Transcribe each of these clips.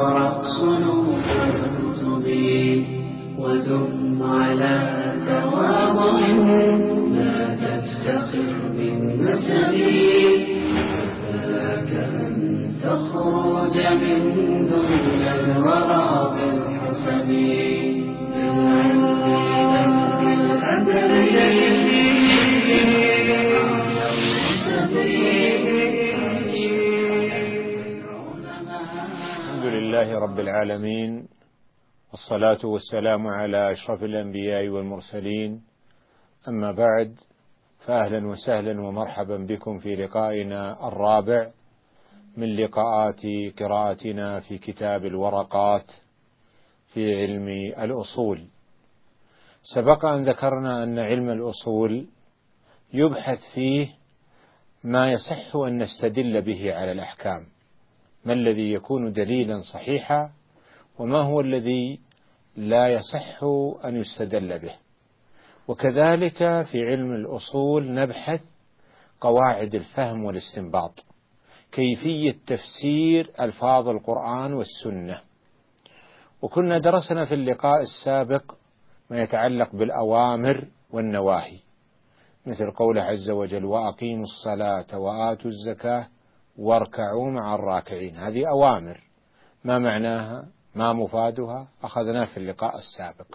رأس تبي ودم على تواضع لا تفتخر بالنسب كفاك أن تخرج من دنيا الورى بالحسب لله رب العالمين والصلاة والسلام على أشرف الأنبياء والمرسلين. أما بعد فأهلا وسهلا ومرحبا بكم في لقائنا الرابع من لقاءات قراءتنا في كتاب الورقات في علم الأصول. سبق أن ذكرنا أن علم الأصول يبحث فيه ما يصح أن نستدل به على الأحكام. ما الذي يكون دليلا صحيحا وما هو الذي لا يصح أن يستدل به. وكذلك في علم الأصول نبحث قواعد الفهم والاستنباط كيفية تفسير ألفاظ القرآن والسنة. وكنا درسنا في اللقاء السابق ما يتعلق بالأوامر والنواهي مثل قوله عز وجل وأقيموا الصلاة وآتوا الزكاة واركعوا مع الراكعين. هذه أوامر. ما معناها؟ ما مفادها؟ أخذناه في اللقاء السابق.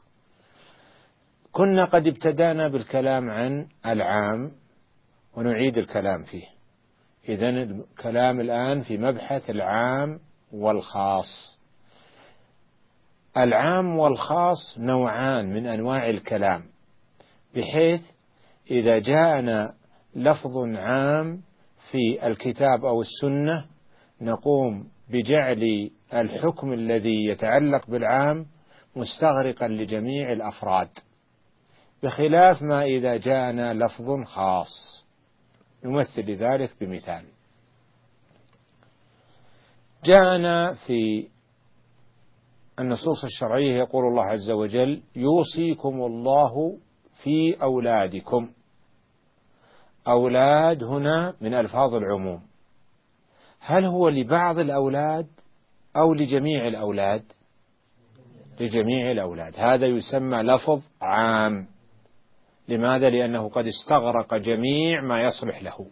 كنا قد ابتدانا بالكلام عن العام ونعيد الكلام فيه. إذا الكلام الآن في مبحث العام والخاص. العام والخاص نوعان من أنواع الكلام بحيث إذا جاءنا لفظ عام في الكتاب أو السنة نقوم بجعل الحكم الذي يتعلق بالعام مستغرقا لجميع الأفراد بخلاف ما إذا جاءنا لفظ خاص. نمثل ذلك بمثال. جاءنا في النصوص الشرعية يقول الله عز وجل يوصيكم الله في أولادكم. أولاد هنا من ألفاظ العموم. هل هو لبعض الأولاد أو لجميع الأولاد؟ لجميع الأولاد. هذا يسمى لفظ عام. لماذا؟ لأنه قد استغرق جميع ما يصلح له.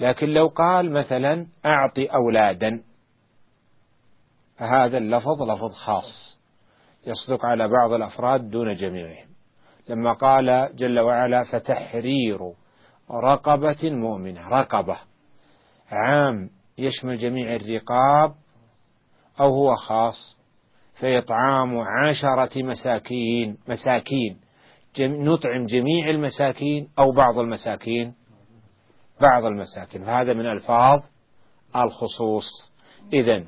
لكن لو قال مثلا أعط أولادا فهذا اللفظ لفظ خاص يصدق على بعض الأفراد دون جميعهم. لما قال جل وعلا فتحرير رقبة مؤمنة رقبة. عام يشمل جميع الرقاب أو هو خاص. فإطعام عشرة مساكين مساكين. نطعم جميع المساكين أو بعض المساكين. بعض المساكين. فهذا من ألفاظ الخصوص. إذا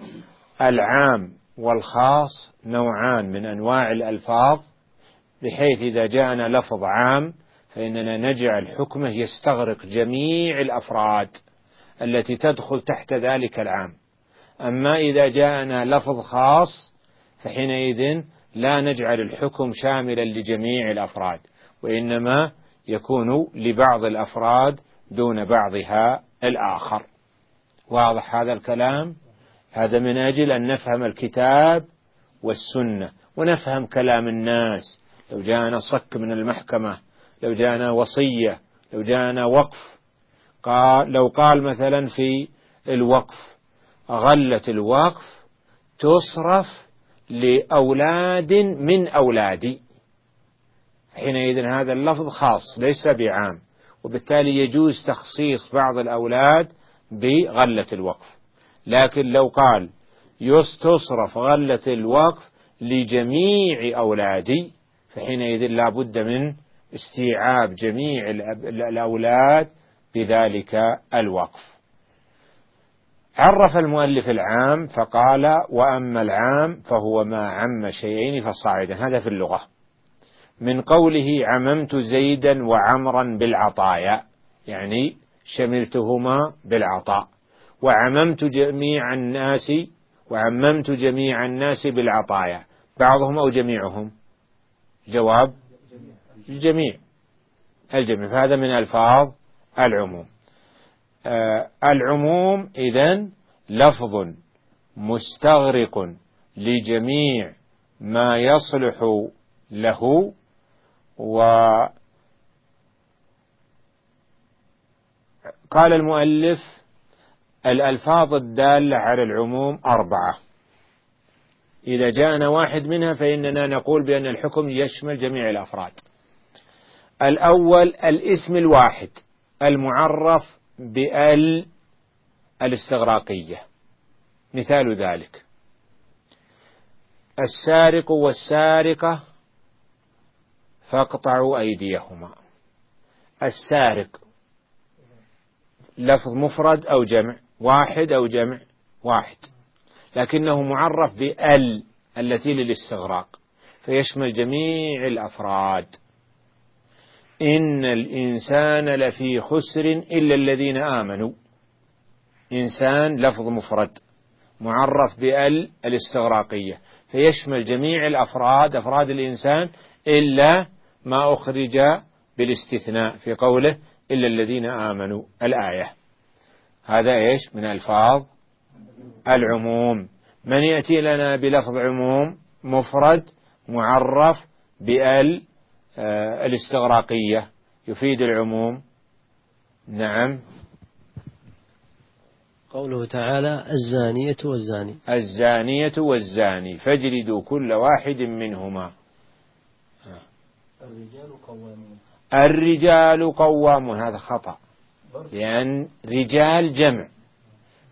العام والخاص نوعان من أنواع الألفاظ بحيث إذا جاءنا لفظ عام فإننا نجعل حكمه يستغرق جميع الأفراد التي تدخل تحت ذلك العام. أما إذا جاءنا لفظ خاص فحينئذ لا نجعل الحكم شاملا لجميع الأفراد وإنما يكون لبعض الأفراد دون بعضها الآخر. واضح هذا الكلام؟ هذا من أجل أن نفهم الكتاب والسنة ونفهم كلام الناس لو جاءنا صك من المحكمة لو جاءنا وصية لو جاءنا وقف. قال لو قال مثلا في الوقف غلة الوقف تصرف لأولاد من أولادي. حينئذ هذا اللفظ خاص ليس بعام. وبالتالي يجوز تخصيص بعض الأولاد بغلة الوقف. لكن لو قال تصرف غلة الوقف لجميع أولادي فحينئذ لا بد من استيعاب جميع الأولاد بذلك الوقف. عرف المؤلف العام فقال وأما العام فهو ما عم شيئين فصاعدا. هذا في اللغة. من قوله عممت زيدا وعمرا بالعطايا يعني شملتهما بالعطاء. وعممت جميع الناس وعممت جميع الناس بالعطايا بعضهم أو جميعهم. جواب الجميع. الجميع. فهذا من ألفاظ العموم. آه العموم إذا لفظ مستغرق لجميع ما يصلح له وقال المؤلف الألفاظ الدالة على العموم أربعة. إذا جاءنا واحد منها فإننا نقول بأن الحكم يشمل جميع الأفراد. الأول الاسم الواحد المعرف بال الاستغراقية. مثال ذلك. السارق والسارقة فاقطعوا أيديهما. السارق لفظ مفرد أو جمع واحد أو جمع واحد. لكنه معرف بال التي للاستغراق فيشمل جميع الأفراد. إن الإنسان لفي خسر إلا الذين آمنوا. إنسان لفظ مفرد معرف بال الاستغراقية. فيشمل جميع الأفراد أفراد الإنسان إلا ما أخرج بالاستثناء في قوله إلا الذين آمنوا. الآية. هذا إيش؟ من ألفاظ العموم. من يأتي لنا بلفظ عموم مفرد معرف بال آه، الاستغراقية. يفيد العموم. نعم. قوله تعالى الزانية والزاني. الزانية والزاني. فاجلدوا كل واحد منهما. الرجال قوامون. الرجال قوامون. هذا خطأ. لأن رجال جمع.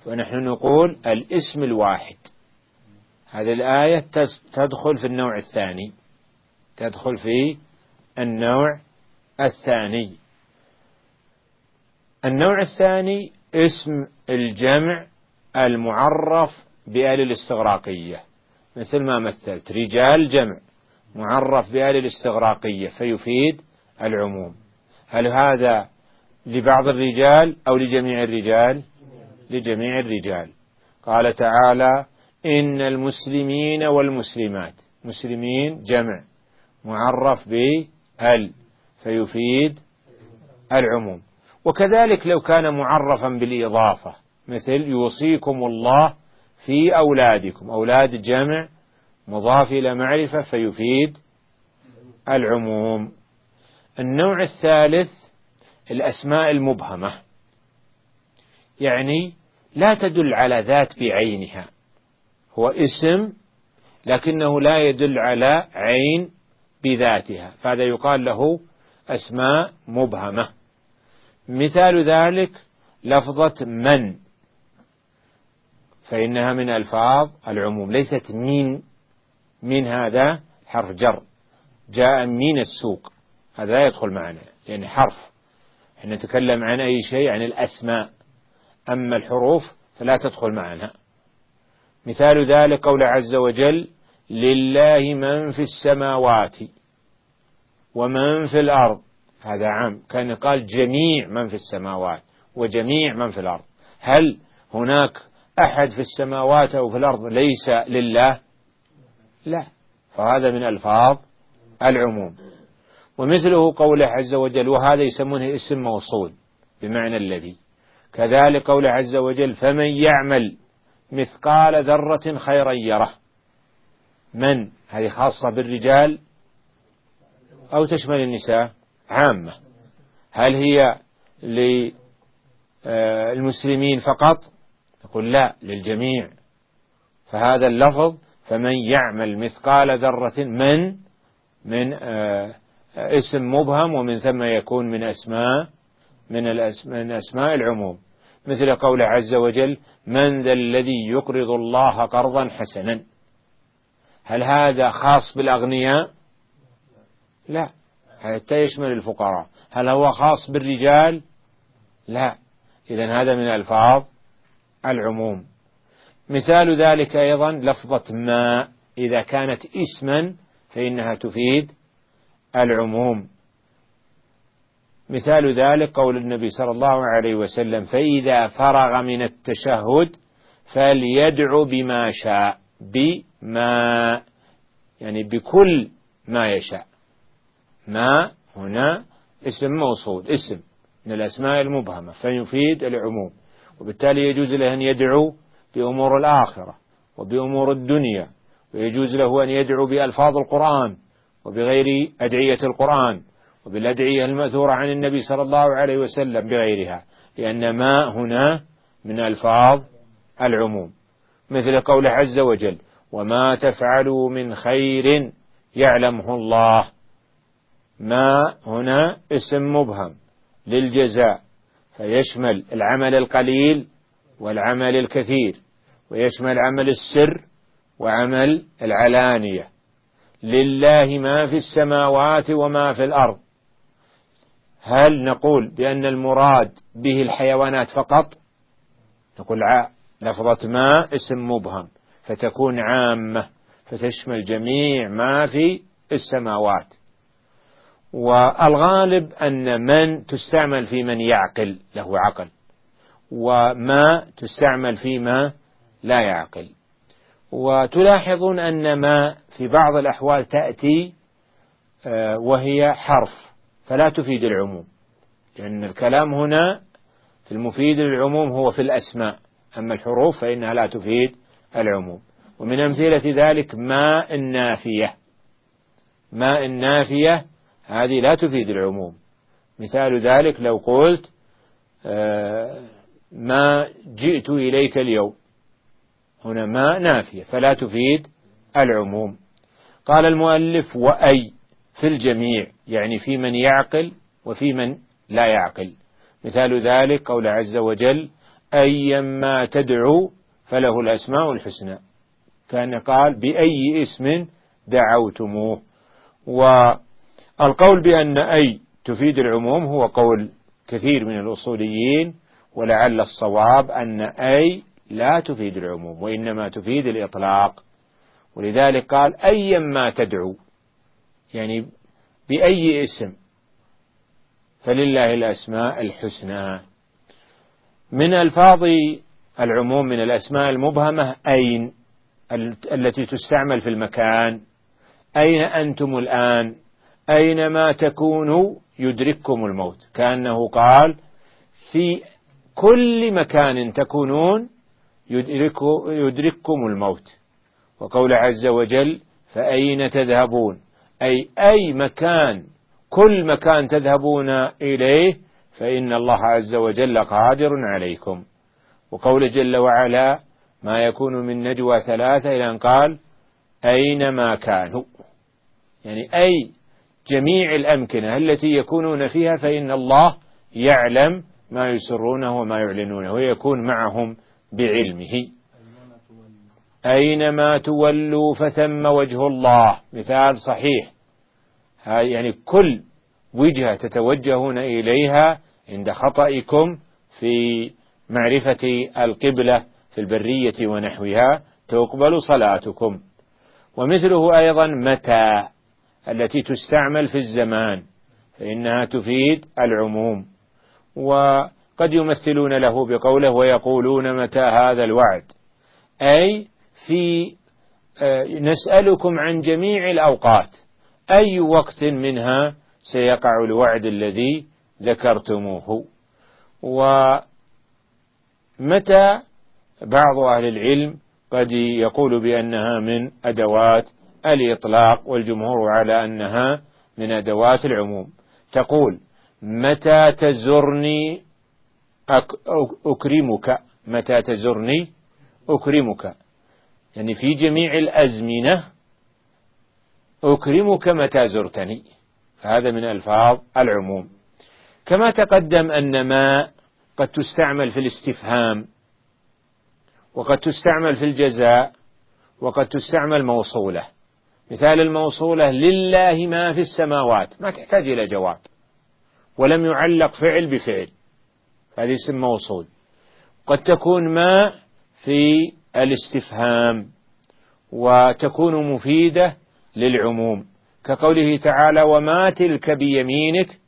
ونحن نقول الاسم الواحد. هذه الآية تدخل في النوع الثاني. تدخل في النوع الثاني. النوع الثاني اسم الجمع المعرف بآل الاستغراقية. مثل ما مثلت رجال جمع معرف بآل الاستغراقية فيفيد العموم. هل هذا لبعض الرجال أو لجميع الرجال؟ لجميع الرجال. قال تعالى إن المسلمين والمسلمات. مسلمين جمع. معرف بال فيفيد العموم. وكذلك لو كان معرفا بالإضافة مثل يوصيكم الله في أولادكم. أولاد جمع مضاف إلى معرفة فيفيد العموم. النوع الثالث الأسماء المبهمة. يعني لا تدل على ذات بعينها. هو اسم لكنه لا يدل على عين بذاتها. فهذا يقال له أسماء مبهمة. مثال ذلك لفظة من. فإنها من ألفاظ العموم. ليست من من هذا؟ حرف جر. جاء من السوق. هذا لا يدخل معنا. لأن حرف. إحنا نتكلم عن أي شيء؟ عن الأسماء. أما الحروف فلا تدخل معنا. مثال ذلك قول عز وجل لله من في السماوات ومن في الأرض. هذا عام. كان قال جميع من في السماوات وجميع من في الأرض. هل هناك أحد في السماوات أو في الأرض ليس لله؟ لا. فهذا من ألفاظ العموم. ومثله قوله عز وجل وهذا يسمونه اسم موصول بمعنى الذي كذلك قوله عز وجل فمن يعمل مثقال ذرة خيرا يره. من؟ هذه خاصة بالرجال أو تشمل النساء؟ عامة. هل هي للمسلمين فقط؟ يقول لا للجميع. فهذا اللفظ فمن يعمل مثقال ذرة من؟ من آه، اسم مبهم ومن ثم يكون من أسماء من, من أسماء العموم. مثل قول عز وجل من ذا الذي يقرض الله قرضا حسنا. هل هذا خاص بالأغنياء؟ لا. حتى يشمل الفقراء. هل هو خاص بالرجال؟ لا. إذا هذا من ألفاظ العموم. مثال ذلك أيضا لفظة ما. إذا كانت اسما فإنها تفيد العموم. مثال ذلك قول النبي صلى الله عليه وسلم فإذا فرغ من التشهد فليدعو بما شاء بما يعني بكل ما يشاء. ما هنا اسم موصول اسم من الأسماء المبهمة فيفيد العموم. وبالتالي يجوز له أن يدعو بأمور الآخرة وبأمور الدنيا ويجوز له أن يدعو بألفاظ القرآن وبغير أدعية القرآن. وبالأدعية المأثورة عن النبي صلى الله عليه وسلم بغيرها لأن ما هنا من ألفاظ العموم. مثل قوله عز وجل وما تفعلوا من خير يعلمه الله. ما هنا اسم مبهم للجزاء فيشمل العمل القليل والعمل الكثير ويشمل عمل السر وعمل العلانية. لله ما في السماوات وما في الأرض. هل نقول بأن المراد به الحيوانات فقط؟ نقول لفظة ما اسم مبهم فتكون عامة فتشمل جميع ما في السماوات. والغالب أن من تستعمل في من يعقل له عقل وما تستعمل فيما لا يعقل. وتلاحظون أن ما في بعض الأحوال تأتي آه، وهي حرف. فلا تفيد العموم لأن الكلام هنا في المفيد للعموم هو في الأسماء أما الحروف فإنها لا تفيد العموم. ومن أمثلة ذلك ماء النافية. ماء النافية هذه لا تفيد العموم. مثال ذلك لو قلت آه، ما جئت إليك اليوم. هنا ما نافية فلا تفيد العموم. قال المؤلف وأي في الجميع. يعني في من يعقل وفي من لا يعقل. مثال ذلك قول عز وجل أيما تدعو فله الأسماء الحسنى. كان قال بأي اسم دعوتموه. والقول بأن أي تفيد العموم هو قول كثير من الأصوليين ولعل الصواب أن أي لا تفيد العموم وإنما تفيد الإطلاق. ولذلك قال أيا ما تدعو. يعني بأي اسم؟ فلله الأسماء الحسنى. من ألفاظ العموم من الأسماء المبهمة أين؟ التي تستعمل في المكان. أين أنتم الآن؟ أينما تكونوا يدرككم الموت؟ كأنه قال في كل مكان تكونون يدرك يدرككم الموت. وقول عز وجل فأين تذهبون؟ أي أي مكان كل مكان تذهبون إليه فإن الله عز وجل قادر عليكم. وقول جل وعلا ما يكون من نجوى ثلاثة إلى أن قال أينما كانوا يعني أي جميع الأمكنة التي يكونون فيها فإن الله يعلم ما يسرونه وما يعلنونه ويكون معهم بعلمه. أينما تولوا فثم وجه الله. مثال صحيح. يعني كل وجهة تتوجهون إليها عند خطئكم في معرفة القبلة في البرية ونحوها تقبل صلاتكم. ومثله أيضا متى التي تستعمل في الزمان فإنها تفيد العموم. وقد يمثلون له بقوله ويقولون متى هذا الوعد. أي في آه، نسألكم عن جميع الأوقات. أي وقت منها سيقع الوعد الذي ذكرتموه؟ ومتى بعض أهل العلم قد يقول بأنها من أدوات الإطلاق والجمهور على أنها من أدوات العموم؟ تقول متى تزرني أكرمك؟ متى تزرني أكرمك؟ يعني في جميع الأزمنة أكرمك متى زرتني. هذا من ألفاظ العموم. كما تقدم أن ما قد تستعمل في الاستفهام وقد تستعمل في الجزاء وقد تستعمل موصولة. مثال الموصولة لله ما في السماوات. ما تحتاج إلى جواب. ولم يعلق فعل بفعل. هذه اسم موصول. قد تكون ما في الاستفهام وتكون مفيدة للعموم. كقوله تعالى وما تلك بيمينك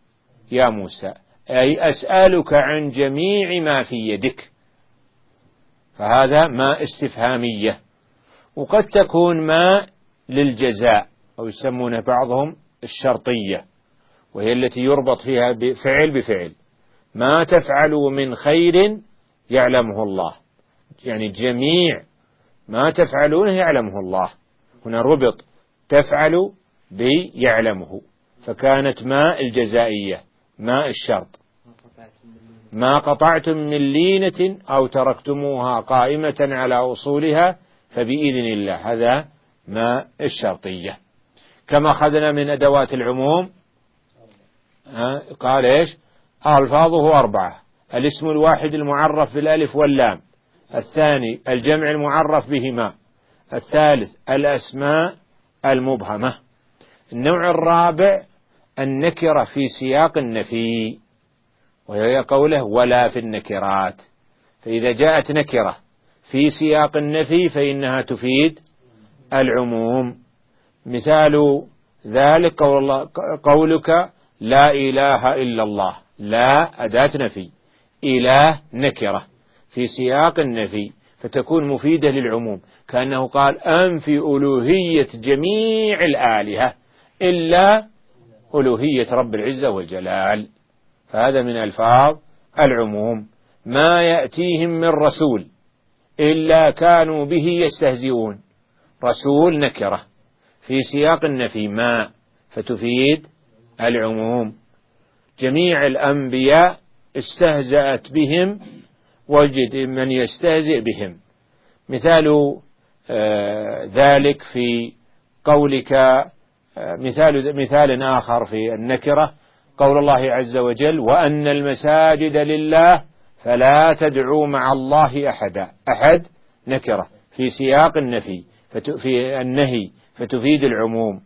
يا موسى. أي أسألك عن جميع ما في يدك. فهذا ما استفهامية. وقد تكون ما للجزاء أو يسمونه بعضهم الشرطية وهي التي يربط فيها بفعل بفعل. ما تفعلوا من خير يعلمه الله. يعني جميع ما تفعلونه يعلمه الله. هنا ربط تفعل بيعلمه فكانت ما الجزائية ما الشرط. ما قطعتم من لينة أو تركتموها قائمة على أصولها فبإذن الله. هذا ما الشرطية. كما أخذنا من أدوات العموم قال إيش؟ ألفاظه أربعة. الاسم الواحد المعرف بالألف واللام. الثاني الجمع المعرف بهما. الثالث الأسماء المبهمة. النوع الرابع النكرة في سياق النفي وهي قوله ولا في النكرات. فإذا جاءت نكرة في سياق النفي فإنها تفيد العموم. مثال ذلك قول قولك لا إله إلا الله لا أداة نفي إله نكرة. في سياق النفي فتكون مفيدة للعموم. كأنه قال أنفي ألوهية جميع الآلهة إلا ألوهية رب العزة والجلال. فهذا من ألفاظ العموم. ما يأتيهم من رسول إلا كانوا به يستهزئون. رسول نكرة. في سياق النفي ما فتفيد العموم. جميع الأنبياء استهزأت بهم وجد من يستهزئ بهم. مثال آه، ذلك في قولك آه، مثال مثال آخر في النكرة قول الله عز وجل وأن المساجد لله فلا تدعوا مع الله أحدا. أحد نكرة في سياق النفي في النهي فتفيد العموم.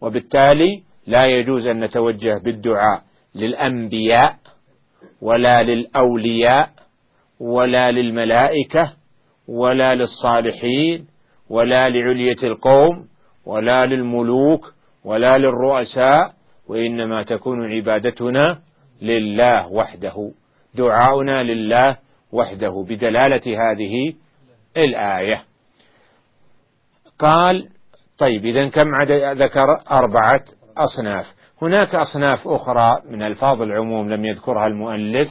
وبالتالي لا يجوز أن نتوجه بالدعاء للأنبياء ولا للأولياء ولا للملائكة ولا للصالحين ولا لعلية القوم ولا للملوك ولا للرؤساء وإنما تكون عبادتنا لله وحده دعاؤنا لله وحده بدلالة هذه الآية. قال طيب إذا كم عدد ذكر أربعة أصناف. هناك أصناف أخرى من ألفاظ العموم لم يذكرها المؤلف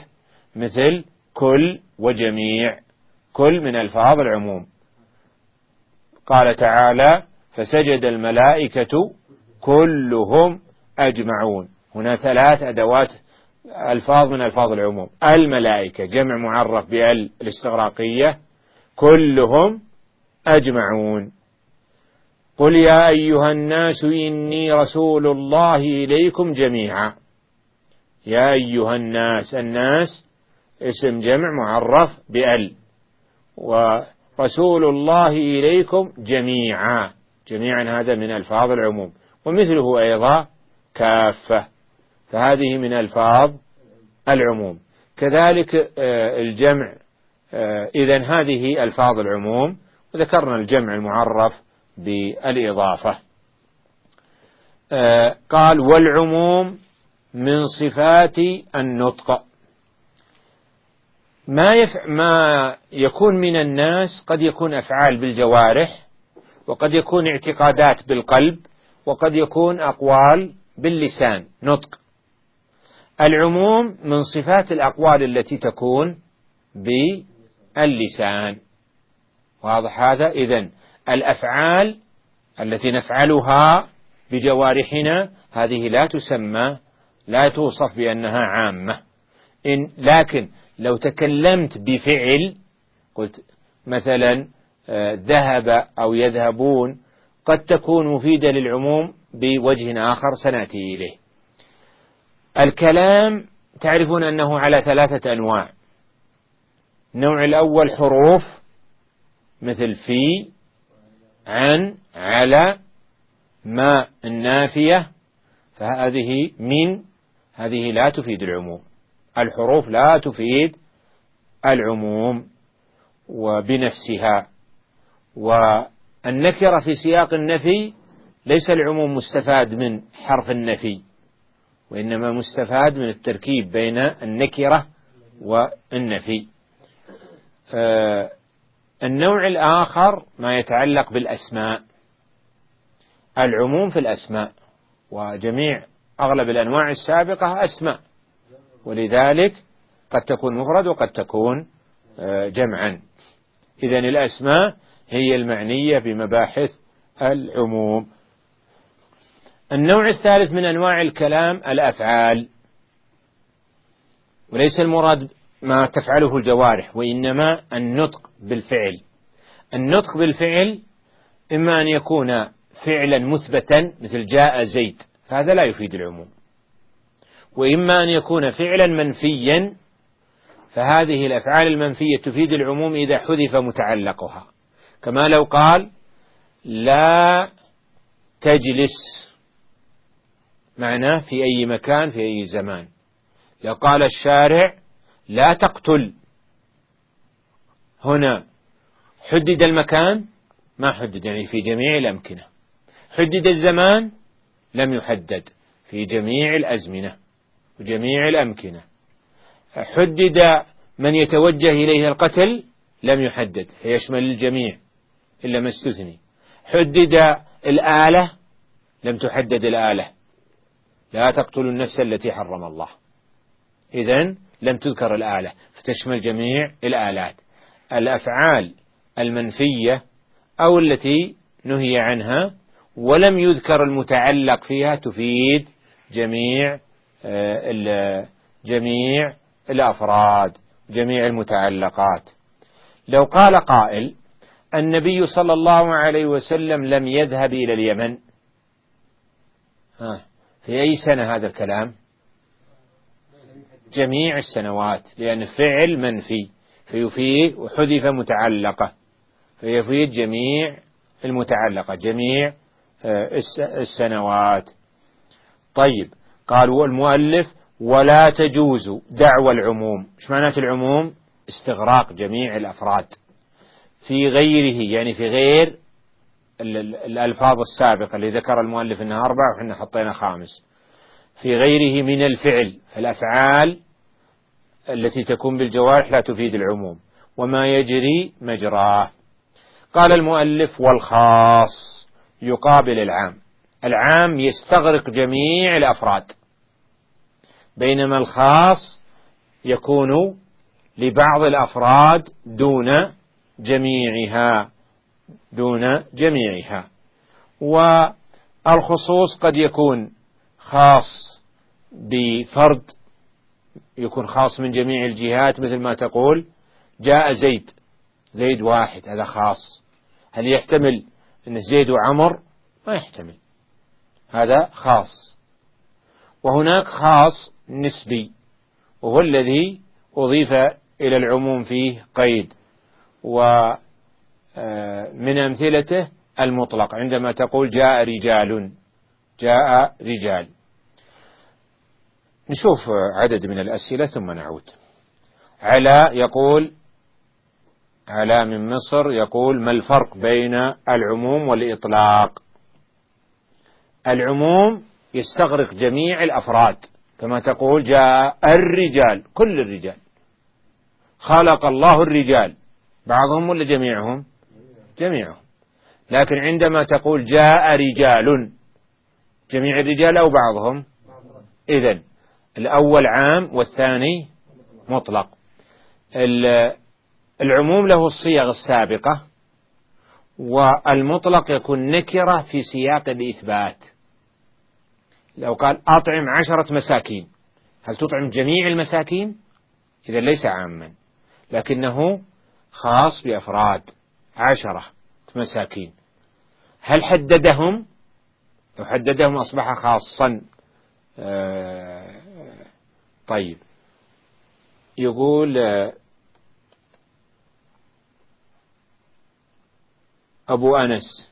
مثل كل وجميع كل من ألفاظ العموم. قال تعالى فسجد الملائكة كلهم أجمعون. هنا ثلاث أدوات ألفاظ من ألفاظ العموم. الملائكة جمع معرف بال الاستغراقية كلهم أجمعون. قل يا أيها الناس إني رسول الله إليكم جميعا. يا أيها الناس الناس اسم جمع معرف بأل. ورسول الله إليكم جميعا. جميعا هذا من ألفاظ العموم. ومثله أيضا كافة. فهذه من ألفاظ العموم. كذلك آه، الجمع آه، إذا هذه ألفاظ العموم. وذكرنا الجمع المعرف بالإضافة. آه، قال والعموم من صفات النطق. ما يف... ما يكون من الناس قد يكون أفعال بالجوارح وقد يكون اعتقادات بالقلب وقد يكون أقوال باللسان. نطق. العموم من صفات الأقوال التي تكون باللسان. واضح هذا؟ إذن الأفعال التي نفعلها بجوارحنا هذه لا تسمى لا توصف بأنها عامة. إن لكن لو تكلمت بفعل قلت مثلا آه، ذهب أو يذهبون قد تكون مفيدة للعموم بوجه آخر سنأتي إليه. الكلام تعرفون أنه على ثلاثة أنواع. النوع الأول حروف مثل في عن على ما النافية. فهذه من هذه لا تفيد العموم. الحروف لا تفيد العموم وبنفسها. والنكرة في سياق النفي ليس العموم مستفاد من حرف النفي وإنما مستفاد من التركيب بين النكرة والنفي. آه النوع الآخر ما يتعلق بالأسماء العموم في الأسماء وجميع أغلب الأنواع السابقة أسماء. ولذلك قد تكون مفرد وقد تكون آه، جمعا. إذا الأسماء هي المعنية بمباحث العموم. النوع الثالث من أنواع الكلام الأفعال. وليس المراد ما تفعله الجوارح وإنما النطق بالفعل. النطق بالفعل إما أن يكون فعلا مثبتا مثل جاء زيد هذا لا يفيد العموم. وإما أن يكون فعلا منفيا فهذه الأفعال المنفية تفيد العموم إذا حذف متعلقها. كما لو قال لا تجلس معناه في أي مكان في أي زمان. لو قال الشارع لا تقتل هنا حدد المكان؟ ما حدد يعني في جميع الأمكنة. حدد الزمان؟ لم يحدد. في جميع الأزمنة. وجميع الأمكنة. حدد من يتوجه إليه القتل لم يحدد فيشمل الجميع إلا ما استثني. حدد الآلة لم تحدد الآلة. لا تقتلوا النفس التي حرم الله. إذا لم تذكر الآلة فتشمل جميع الآلات. الأفعال المنفية أو التي نهي عنها ولم يذكر المتعلق فيها تفيد جميع جميع الأفراد جميع المتعلقات. لو قال قائل النبي صلى الله عليه وسلم لم يذهب إلى اليمن في أي سنة هذا الكلام؟ جميع السنوات لأن فعل منفي فيفيد وحذف متعلقة فيفيد جميع المتعلقة جميع آه، السنوات. طيب قال المؤلف ولا تجوز دعوى العموم. إيش معنات العموم؟ استغراق جميع الأفراد. في غيره يعني في غير الألفاظ السابقة اللي ذكر المؤلف إنها أربع وحنا حطينا خامس. في غيره من الفعل فالافعال التي تكون بالجوارح لا تفيد العموم. وما يجري مجراه. قال المؤلف والخاص يقابل العام. العام يستغرق جميع الأفراد. بينما الخاص يكون لبعض الأفراد دون جميعها دون جميعها. والخصوص قد يكون خاص بفرد يكون خاص من جميع الجهات مثل ما تقول جاء زيد زيد واحد هذا خاص. هل يحتمل أن زيد وعمر؟ ما يحتمل. هذا خاص. وهناك خاص نسبي وهو الذي أضيف إلى العموم فيه قيد. ومن آه، أمثلته المطلق عندما تقول جاء رجال جاء رجال. نشوف عدد من الأسئلة ثم نعود. علاء يقول علاء من مصر يقول ما الفرق بين العموم والإطلاق؟ العموم يستغرق جميع الأفراد. كما تقول جاء الرجال كل الرجال. خلق الله الرجال. بعضهم ولا جميعهم؟ جميعهم. لكن عندما تقول جاء رجال جميع الرجال أو بعضهم؟ إذن الأول عام والثاني مطلق. العموم له الصيغ السابقة والمطلق يكون نكرة في سياق الإثبات. لو قال أطعم عشرة مساكين هل تطعم جميع المساكين؟ إذا ليس عاما لكنه خاص بأفراد عشرة مساكين. هل حددهم؟ لو حددهم أصبح خاصا. آه، طيب. يقول آه، أبو أنس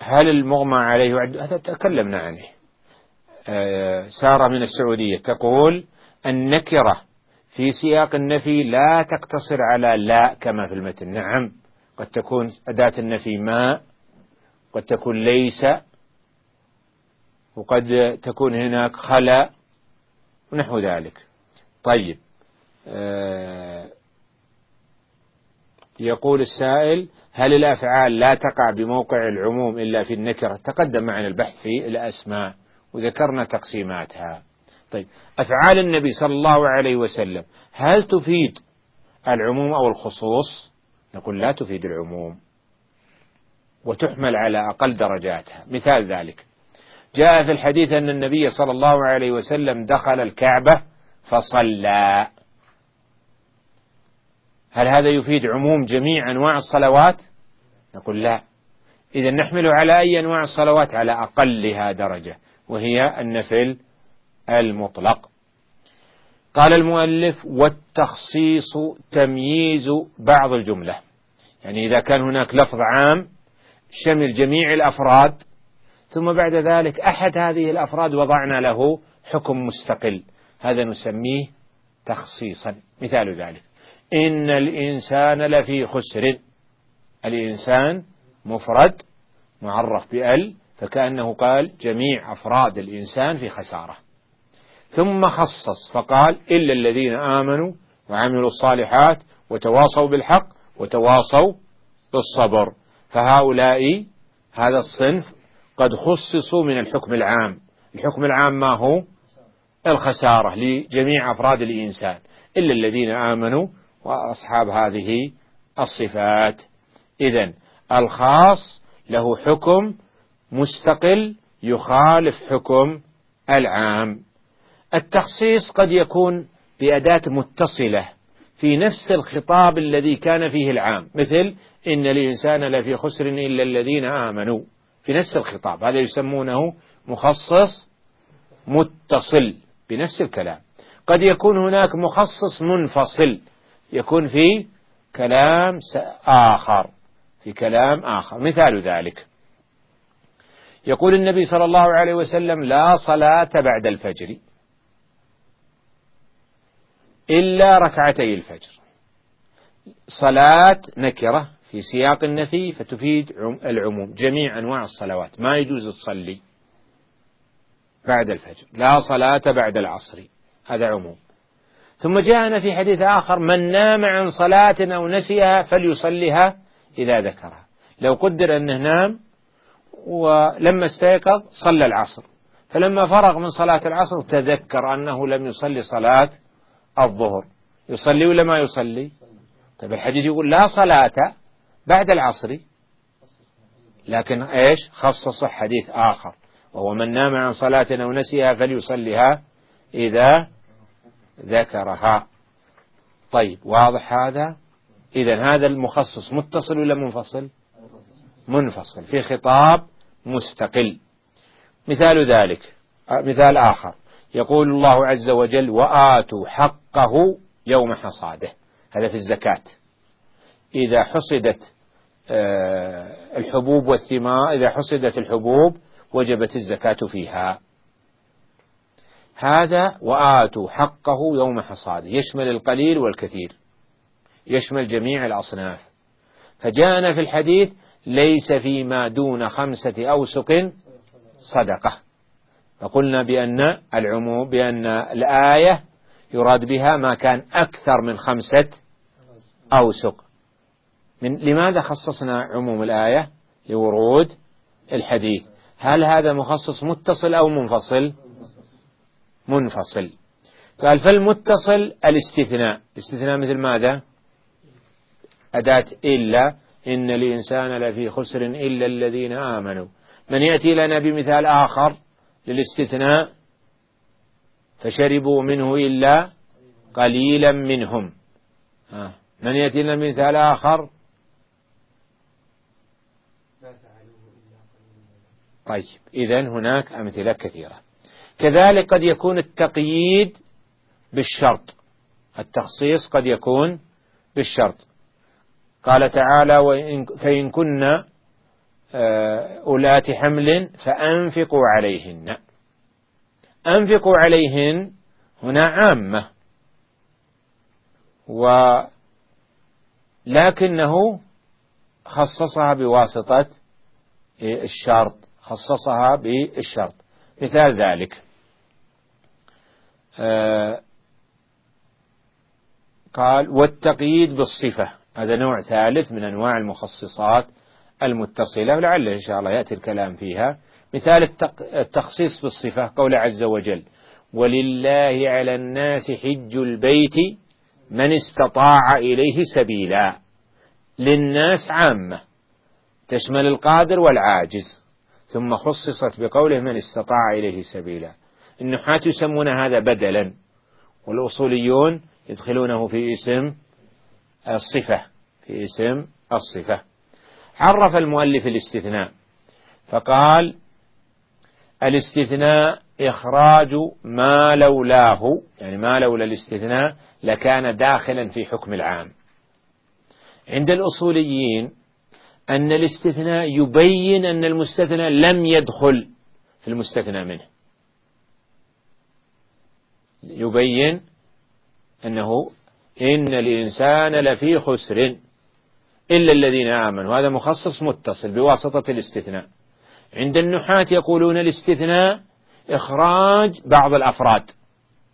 هل المغمى عليه وعد هذا تكلمنا عنه. آه، سارة من السعودية تقول النكرة في سياق النفي لا تقتصر على لا كما في المتن. نعم قد تكون أداة النفي ما قد تكون ليس وقد تكون هناك خلا ونحو ذلك. طيب آه يقول السائل هل الأفعال لا تقع بموقع العموم إلا في النكرة تقدم معنا البحث في الأسماء وذكرنا تقسيماتها. طيب أفعال النبي صلى الله عليه وسلم هل تفيد العموم أو الخصوص؟ نقول لا تفيد العموم وتحمل على أقل درجاتها. مثال ذلك جاء في الحديث أن النبي صلى الله عليه وسلم دخل الكعبة فصلى. هل هذا يفيد عموم جميع أنواع الصلوات؟ نقول لا. إذا نحمل على أي أنواع الصلوات؟ على أقلها درجة وهي النفل المطلق. قال المؤلف والتخصيص تمييز بعض الجملة. يعني إذا كان هناك لفظ عام شمل جميع الأفراد ثم بعد ذلك أحد هذه الأفراد وضعنا له حكم مستقل. هذا نسميه تخصيصا. مثال ذلك. إن الإنسان لفي خسر. الإنسان مفرد معرف بأل فكأنه قال جميع أفراد الإنسان في خسارة. ثم خصص فقال إلا الذين آمنوا وعملوا الصالحات وتواصوا بالحق وتواصوا بالصبر. فهؤلاء هذا الصنف قد خصصوا من الحكم العام. الحكم العام ما هو؟ الخسارة لجميع أفراد الإنسان. إلا الذين آمنوا وأصحاب هذه الصفات. إذا الخاص له حكم مستقل يخالف حكم العام. التخصيص قد يكون بأداة متصلة في نفس الخطاب الذي كان فيه العام مثل إن الإنسان لفي خسر إلا الذين آمنوا. في نفس الخطاب هذا يسمونه مخصص متصل بنفس الكلام. قد يكون هناك مخصص منفصل يكون في كلام آخر. في كلام آخر. مثال ذلك. يقول النبي صلى الله عليه وسلم لا صلاة بعد الفجر إلا ركعتي الفجر. صلاة نكرة في سياق النفي فتفيد العموم. جميع أنواع الصلوات. ما يجوز تصلي بعد الفجر. لا صلاة بعد العصر. هذا عموم. ثم جاءنا في حديث آخر من نام عن صلاة أو نسيها فليصليها إذا ذكرها. لو قدر أنه نام ولما استيقظ صلى العصر. فلما فرغ من صلاة العصر تذكر أنه لم يصلي صلاة الظهر. يصلي ولا ما يصلي؟ طيب الحديث يقول لا صلاة بعد العصر. لكن إيش؟ خصص حديث آخر. وهو من نام عن صلاة أو نسيها فليصليها إذا ذكرها. طيب واضح هذا؟ إذا هذا المخصص متصل ولا منفصل؟ منفصل. في خطاب مستقل. مثال ذلك مثال آخر. يقول الله عز وجل وآتوا حقه يوم حصاده. هذا في الزكاة. إذا حصدت آه، الحبوب والثمار إذا حصدت الحبوب وجبت الزكاة فيها. هذا وآتوا حقه يوم حصاده. يشمل القليل والكثير. يشمل جميع الأصناف. فجاءنا في الحديث ليس فيما دون خمسة أوسق صدقة. فقلنا بأن العموم بأن الآية يراد بها ما كان أكثر من خمسة أوسق. من لماذا خصصنا عموم الآية لورود الحديث؟ هل هذا مخصص متصل أو منفصل؟ منفصل. قال فالمتصل الاستثناء. الاستثناء مثل ماذا؟ أداة إلا إن الإنسان لفي خسر إلا الذين آمنوا. من يأتي لنا بمثال آخر للاستثناء فشربوا منه إلا قليلا منهم. من يأتي لنا بمثال آخر طيب إذا هناك أمثلة كثيرة. كذلك قد يكون التقييد بالشرط. التخصيص قد يكون بالشرط. قال تعالى وإن فإن كن آه، أولات حمل فأنفقوا عليهن. أنفقوا عليهن هنا عامة. ولكنه خصصها بواسطة الشرط. خصصها بالشرط. مثال ذلك. آه، قال والتقييد بالصفة. هذا نوع ثالث من أنواع المخصصات المتصلة ولعل إن شاء الله يأتي الكلام فيها. مثال التخصيص بالصفة قول عز وجل ولله على الناس حج البيت من استطاع إليه سبيلا. للناس عامة. تشمل القادر والعاجز. ثم خصصت بقوله من استطاع إليه سبيلا. النحاة يسمون هذا بدلا والأصوليون يدخلونه في اسم الصفة في اسم الصفة. عرف المؤلف الاستثناء فقال الاستثناء إخراج ما لولاه يعني ما لولا الاستثناء لكان داخلا في حكم العام. عند الأصوليين أن الاستثناء يبين أن المستثنى لم يدخل في المستثنى منه. يبين أنه إن الإنسان لفي خسر إلا الذين آمنوا. هذا مخصص متصل بواسطة الاستثناء. عند النحاة يقولون الاستثناء إخراج بعض الأفراد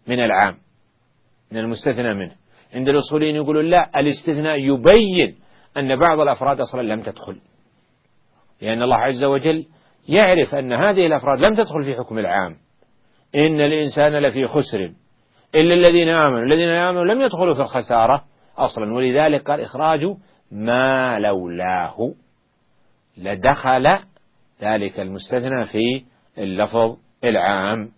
من العام من المستثنى منه. عند الأصوليين يقولون لا الاستثناء يبين أن بعض الأفراد أصلا لم تدخل. لأن الله عز وجل يعرف أن هذه الأفراد لم تدخل في حكم العام. إن الإنسان لفي خسر. إلا الذين آمنوا. الذين آمنوا لم يدخلوا في الخسارة أصلا. ولذلك قال إخراج ما لولاه. لدخل ذلك المستثنى في اللفظ العام.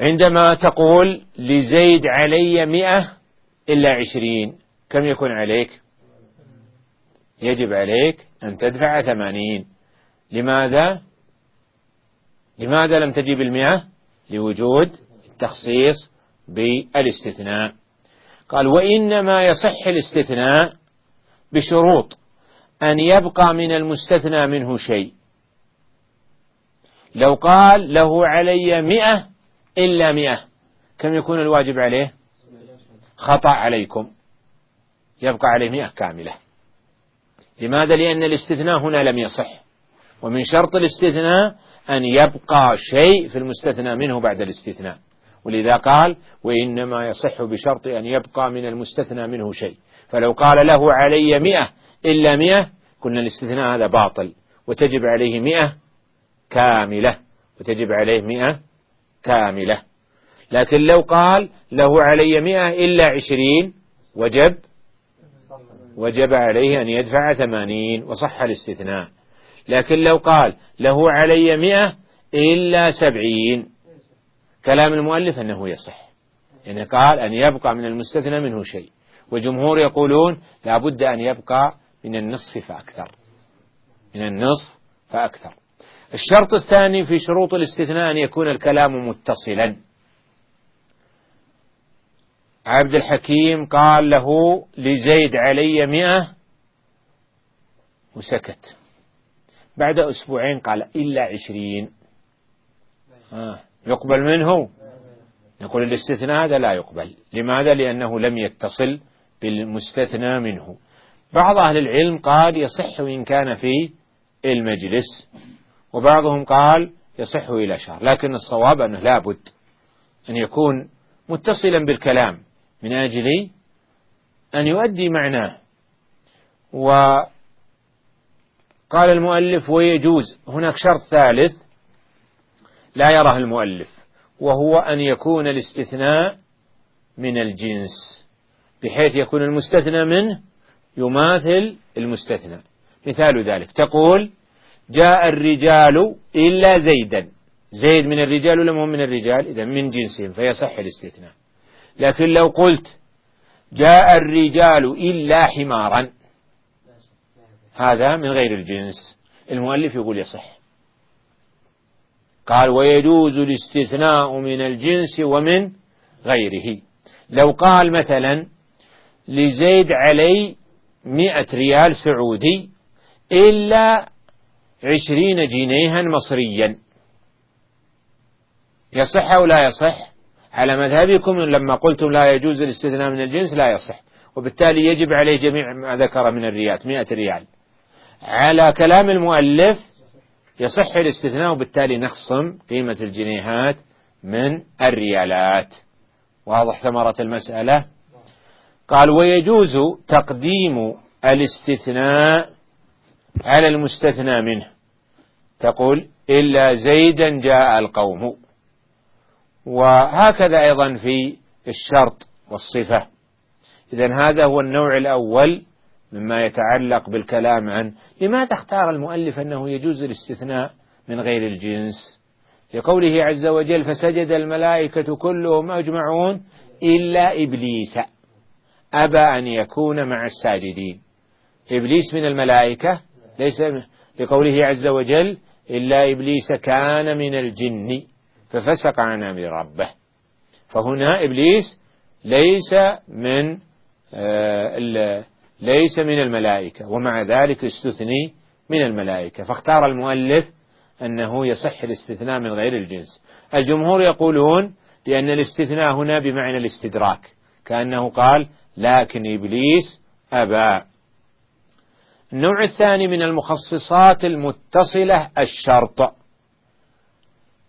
عندما تقول لزيد علي مئة إلا عشرين كم يكون عليك؟ يجب عليك أن تدفع ثمانين. لماذا؟ لماذا لم تجب المئة؟ لوجود التخصيص بالاستثناء. قال وإنما يصح الاستثناء بشروط أن يبقى من المستثنى منه شيء. لو قال له علي مئة إلا مئة كم يكون الواجب عليه؟ خطأ عليكم. يبقى عليه مئة كاملة. لماذا؟ لأن الاستثناء هنا لم يصح. ومن شرط الاستثناء أن يبقى شيء في المستثنى منه بعد الاستثناء. ولذا قال وإنما يصح بشرط أن يبقى من المستثنى منه شيء. فلو قال له علي مئة إلا مئة قلنا الاستثناء هذا باطل. وتجب عليه مئة كاملة. وتجب عليه مئة كاملة. لكن لو قال له علي مئة إلا عشرين وجب وجب عليه أن يدفع ثمانين وصح الاستثناء. لكن لو قال له علي مئة إلا سبعين. كلام المؤلف أنه يصح. يعني قال أن يبقى من المستثنى منه شيء. وجمهور يقولون لا بد أن يبقى من النصف فأكثر. من النصف فأكثر. الشرط الثاني في شروط الاستثناء أن يكون الكلام متصلا. عبد الحكيم قال له لزيد علي مئة وسكت. بعد أسبوعين قال إلا عشرين. آه يقبل منه؟ يقول الاستثناء هذا لا يقبل. لماذا؟ لأنه لم يتصل بالمستثنى منه. بعض أهل العلم قال يصح إن كان في المجلس وبعضهم قال يصح إلى شهر لكن الصواب أنه لابد أن يكون متصلا بالكلام من أجل أن يؤدي معناه. وقال المؤلف ويجوز. هناك شرط ثالث لا يراه المؤلف وهو أن يكون الاستثناء من الجنس بحيث يكون المستثنى منه يماثل المستثنى. مثال ذلك تقول جاء الرجال إلا زيدا. زيد من الرجال ولا هو من الرجال؟ إذا من جنسهم فيصح الاستثناء. لكن لو قلت جاء الرجال إلا حمارا هذا من غير الجنس. المؤلف يقول يصح. قال ويجوز الاستثناء من الجنس ومن غيره. لو قال مثلا لزيد علي مئة ريال سعودي إلا عشرين جنيها مصريا. يصح أو لا يصح؟ على مذهبكم لما قلتم لا يجوز الاستثناء من الجنس لا يصح. وبالتالي يجب عليه جميع ما ذكر من الريال مئة ريال. على كلام المؤلف يصح الاستثناء وبالتالي نخصم قيمة الجنيهات من الريالات. واضح ثمرة المسألة؟ قال ويجوز تقديم الاستثناء على المستثنى منه. تقول إلا زيدا جاء القوم. وهكذا أيضا في الشرط والصفة. إذا هذا هو النوع الأول مما يتعلق بالكلام عن لماذا اختار المؤلف أنه يجوز الاستثناء من غير الجنس؟ لقوله عز وجل فسجد الملائكة كلهم أجمعون إلا إبليس. أبى أن يكون مع الساجدين. إبليس من الملائكة ليس لقوله عز وجل إلا إبليس كان من الجن ففسق عن أمر ربه. فهنا إبليس ليس من آه ليس من الملائكة ومع ذلك استثني من الملائكة. فاختار المؤلف أنه يصح الاستثناء من غير الجنس. الجمهور يقولون بأن الاستثناء هنا بمعنى الاستدراك كأنه قال لكن إبليس أبى. النوع الثاني من المخصصات المتصلة الشرط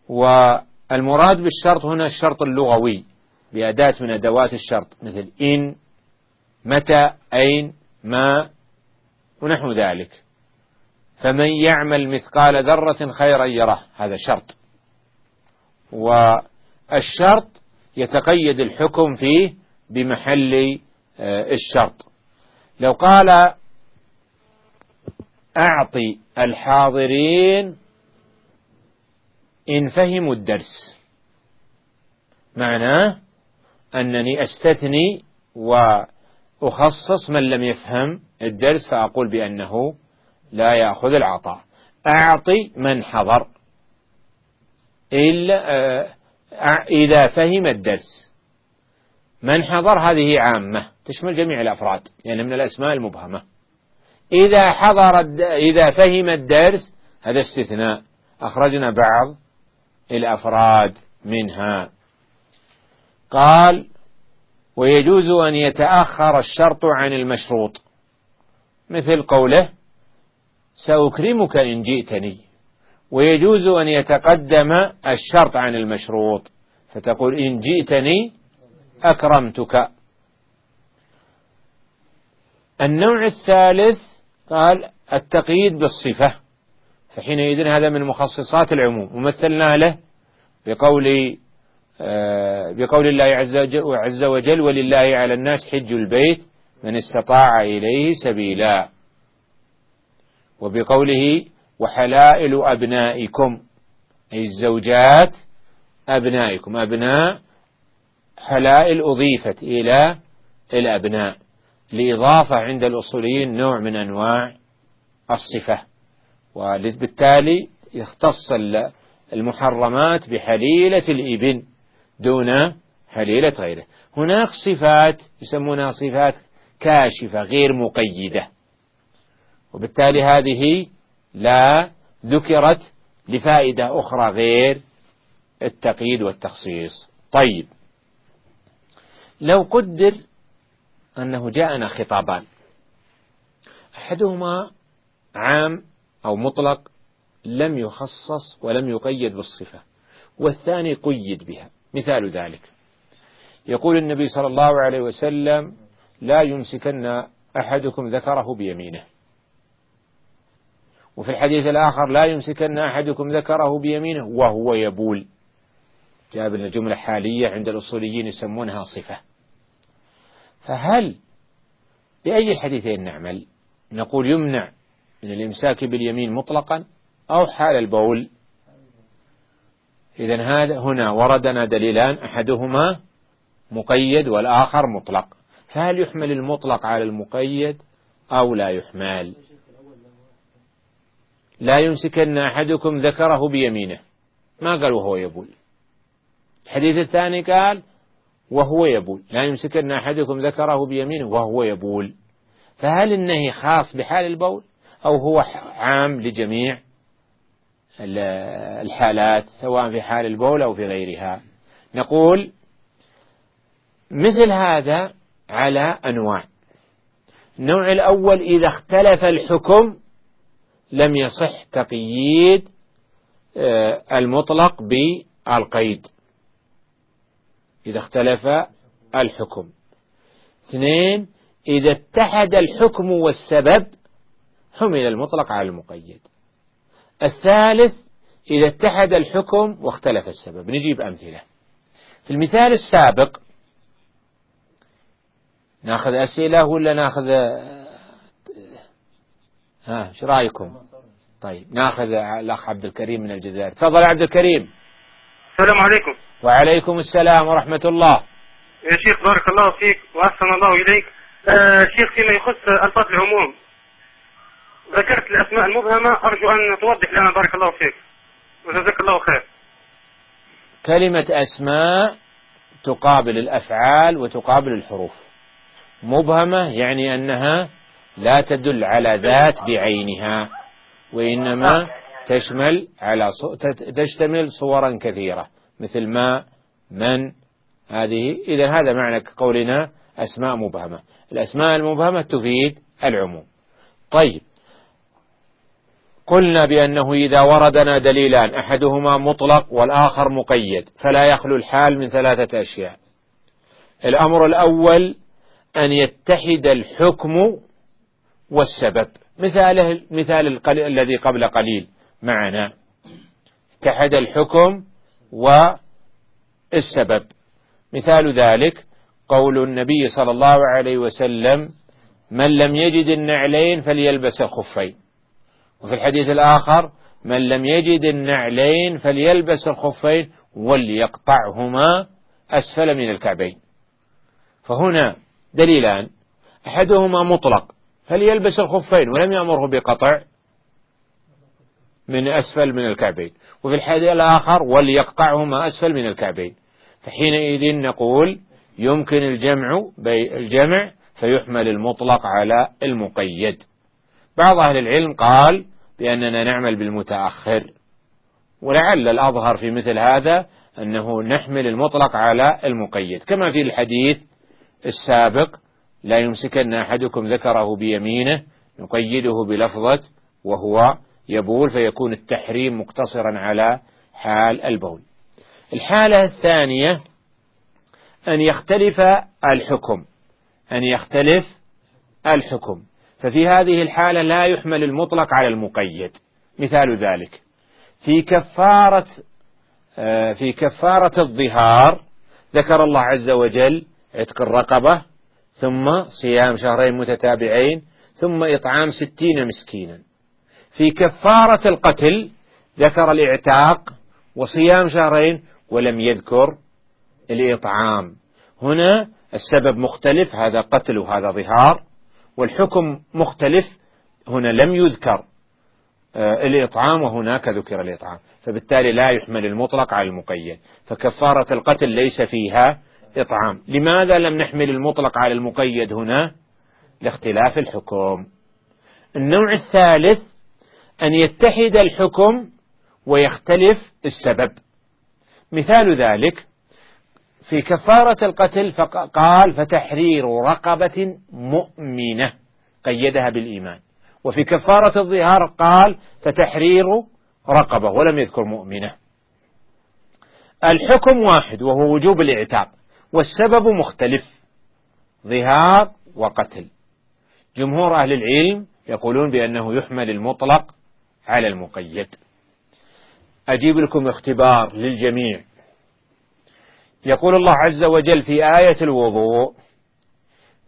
والمراد بالشرط هنا الشرط اللغوي بأداة من أدوات الشرط مثل إن متى أين ما ونحو ذلك. فمن يعمل مثقال ذرة خيرا يره. هذا شرط. والشرط يتقيد الحكم فيه بمحل آه، الشرط. لو قال أعطي الحاضرين إن فهموا الدرس. معناه أنني أستثني وأخصص من لم يفهم الدرس فأقول بأنه لا يأخذ العطاء. أعطي من حضر إلا آه، إذا فهم الدرس. من حضر هذه عامة تشمل جميع الأفراد يعني من الأسماء المبهمة. إذا حضر إذا فهم الدرس هذا استثناء. أخرجنا بعض الأفراد منها. قال ويجوز أن يتأخر الشرط عن المشروط. مثل قوله سأكرمك إن جئتني. ويجوز أن يتقدم الشرط عن المشروط. فتقول إن جئتني أكرمتك. النوع الثالث قال التقييد بالصفة. فحينئذ هذا من مخصصات العموم. ومثلنا له بقول بقول الله عز وجل ولله على الناس حج البيت من استطاع إليه سبيلا. وبقوله وحلائل أبنائكم أي الزوجات أبنائكم أبناء حلائل أضيفت إلى الأبناء لإضافة عند الأصوليين نوع من أنواع الصفة. وبالتالي يختص المحرمات بحليلة الإبن. دون حليلة غيره. هناك صفات يسمونها صفات كاشفة غير مقيدة. وبالتالي هذه لا ذكرت لفائدة أخرى غير التقييد والتخصيص. طيب. لو قدر أنه جاءنا خطابان. أحدهما عام أو مطلق لم يخصص ولم يقيد بالصفة والثاني قيد بها. مثال ذلك. يقول النبي صلى الله عليه وسلم لا يمسكن أحدكم ذكره بيمينه. وفي الحديث الآخر لا يمسكن أحدكم ذكره بيمينه. وهو يبول. جاب لنا جملة حالية عند الأصوليين يسمونها صفة. فهل بأي الحديثين نعمل؟ نقول يمنع من الإمساك باليمين مطلقا أو حال البول؟ إذا هذا هنا وردنا دليلان أحدهما مقيد والآخر مطلق. فهل يحمل المطلق على المقيد أو لا يحمل؟ لا يمسكن أحدكم ذكره بيمينه. ما قال وهو يبول؟ الحديث الثاني قال وهو يبول. لا يمسكن أحدكم ذكره بيمينه وهو يبول. فهل النهي خاص بحال البول أو هو عام لجميع الحالات سواء في حال البول أو في غيرها. نقول مثل هذا على أنواع. النوع الأول إذا اختلف الحكم لم يصح تقييد آه، المطلق بالقيد. إذا اختلف الحكم. اثنين إذا اتحد الحكم والسبب حمل المطلق على المقيد. الثالث إذا اتحد الحكم واختلف السبب. نجيب أمثلة. في المثال السابق ناخذ أسئلة ولا ناخذ ها إيش رأيكم؟ طيب ناخذ الأخ عبد الكريم من الجزائر. تفضل يا عبد الكريم. السلام عليكم. وعليكم السلام ورحمة الله. يا شيخ بارك الله فيك وأحسن الله إليك. آه شيخ فيما يخص ألفاظ العموم ذكرت الأسماء المبهمة أرجو أن توضح لنا بارك الله فيك. وجزاك الله خير. كلمة أسماء تقابل الأفعال وتقابل الحروف. مبهمة يعني أنها لا تدل على ذات بعينها وإنما تشمل على تشتمل صورا كثيرة مثل ما من هذه. إذا هذا معنى قولنا أسماء مبهمة. الأسماء المبهمة تفيد العموم. طيب قلنا بأنه إذا وردنا دليلان أحدهما مطلق والآخر مقيد فلا يخلو الحال من ثلاثة أشياء. الأمر الأول أن يتحد الحكم والسبب. مثاله مثال الذي قبل قليل معنا. اتحد الحكم والسبب. مثال ذلك قول النبي صلى الله عليه وسلم من لم يجد النعلين فليلبس الخفين وفي الحديث الآخر من لم يجد النعلين فليلبس الخفين وليقطعهما أسفل من الكعبين. فهنا دليلان. أحدهما مطلق فليلبس الخفين ولم يأمره بقطع من أسفل من الكعبين. وفي الحديث الآخر وليقطعهما أسفل من الكعبين. فحينئذ نقول يمكن الجمع الجمع فيحمل المطلق على المقيد. بعض أهل العلم قال بأننا نعمل بالمتأخر. ولعل الأظهر في مثل هذا أنه نحمل المطلق على المقيد. كما في الحديث السابق لا يمسكن أحدكم ذكره بيمينه نقيده بلفظة وهو يبول فيكون التحريم مقتصرا على حال البول. الحالة الثانية أن يختلف الحكم. أن يختلف الحكم. ففي هذه الحالة لا يحمل المطلق على المقيد. مثال ذلك. في كفارة آه، في كفارة الظهار ذكر الله عز وجل عتق الرقبة ثم صيام شهرين متتابعين ثم إطعام ستين مسكينا. في كفارة القتل ذكر الإعتاق وصيام شهرين ولم يذكر الإطعام. هنا السبب مختلف هذا قتل وهذا ظهار. والحكم مختلف. هنا لم يذكر آه، الإطعام وهناك ذكر الإطعام فبالتالي لا يحمل المطلق على المقيد. فكفارة القتل ليس فيها إطعام. لماذا لم نحمل المطلق على المقيد هنا؟ لاختلاف الحكم. النوع الثالث أن يتحد الحكم ويختلف السبب. مثال ذلك في كفارة القتل قال فتحرير رقبة مؤمنة قيدها بالإيمان. وفي كفارة الظهار قال فتحرير رقبة ولم يذكر مؤمنة. الحكم واحد وهو وجوب الاعتاق والسبب مختلف ظهار وقتل. جمهور أهل العلم يقولون بأنه يحمل المطلق على المقيد. أجيب لكم اختبار للجميع. يقول الله عز وجل في آية الوضوء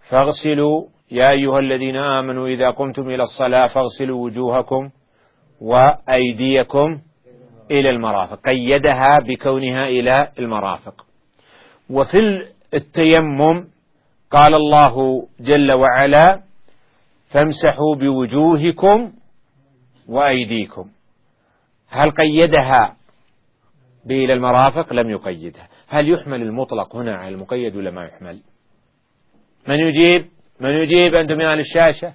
فاغسلوا يا أيها الذين آمنوا إذا قمتم إلى الصلاة فاغسلوا وجوهكم وأيديكم إلى المرافق قيدها بكونها إلى المرافق. وفي التيمم قال الله جل وعلا فامسحوا بوجوهكم وأيديكم. هل قيدها بإلى المرافق؟ لم يقيدها. هل يحمل المطلق هنا على المقيد ولا ما يحمل؟ من يجيب؟ من يجيب أنتم من الشاشة؟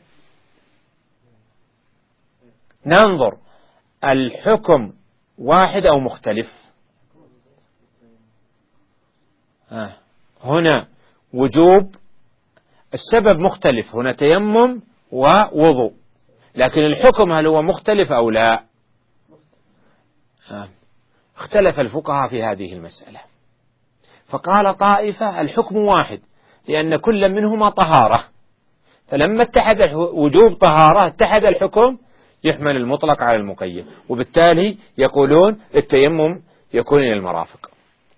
ننظر الحكم واحد أو مختلف؟ آه. هنا وجوب السبب مختلف هنا تيمم ووضوء لكن الحكم هل هو مختلف أو لا؟ آه. اختلف الفقهاء في هذه المسألة. فقال طائفة الحكم واحد لأن كل منهما طهارة. فلما اتحد وجوب طهارة اتحد الحكم يحمل المطلق على المقيد. وبالتالي يقولون التيمم يكون إلى المرافق.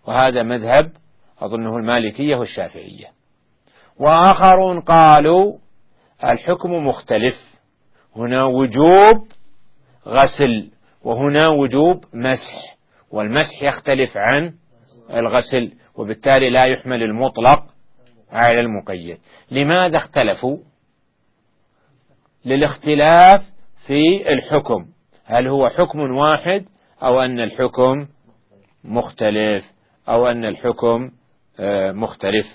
وهذا مذهب أظنه المالكية والشافعية. وآخرون قالوا الحكم مختلف. هنا وجوب غسل وهنا وجوب مسح. والمسح يختلف عن الغسل وبالتالي لا يحمل المطلق على المقيد. لماذا اختلفوا؟ للاختلاف في الحكم. هل هو حكم واحد أو أن الحكم مختلف أو أن الحكم آه، مختلف؟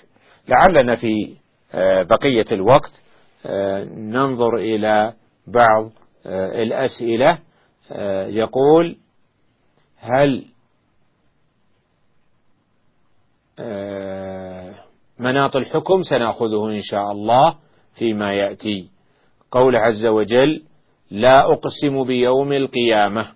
لعلنا في آه، بقية الوقت آه، ننظر إلى بعض الأسئلة. يقول هل مناط الحكم سنأخذه إن شاء الله فيما يأتي. قول عز وجل لا أقسم بيوم القيامة.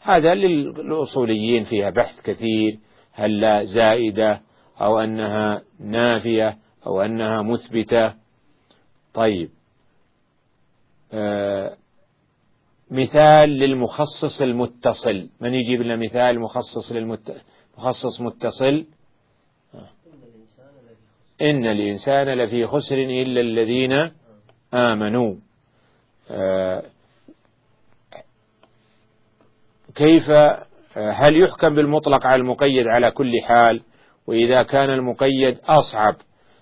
هذا للأصوليين فيها بحث كثير هل لا زائدة أو أنها نافية أو أنها مثبتة. طيب آه مثال للمخصص المتصل. من يجيب لنا مثال مخصص للمت... مخصص متصل؟ إن الإنسان لفي خسر إلا الذين آمنوا. آه كيف هل يحكم بالمطلق على المقيد على كل حال؟ وإذا كان المقيد أصعب